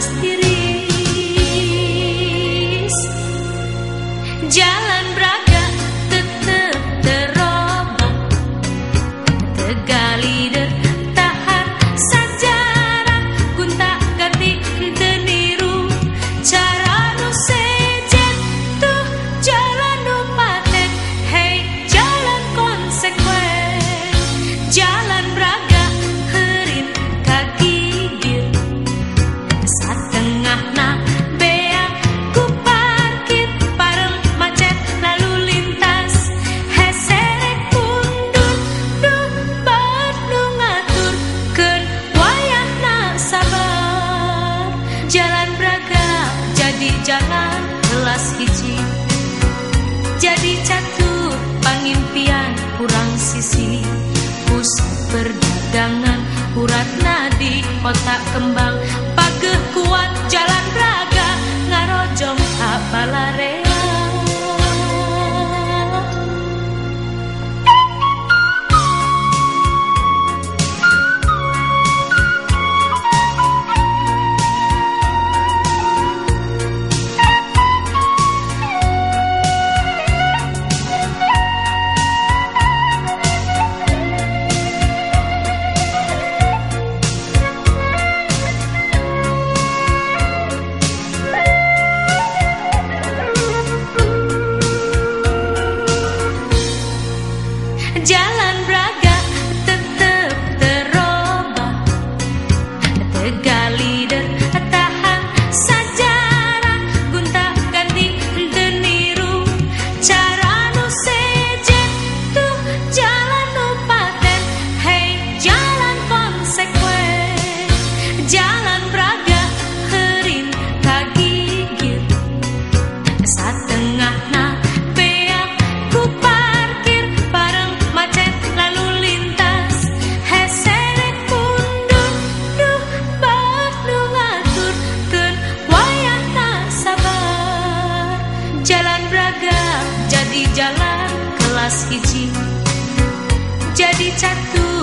pasti jalan kelas hiji jadi catur pangimpian kurang sisi. Pus perdagangan urat nadi otak kembang. Pageh kuat jalan raga ngarojong apalare Jalan Jalan kelas hiji jadi catur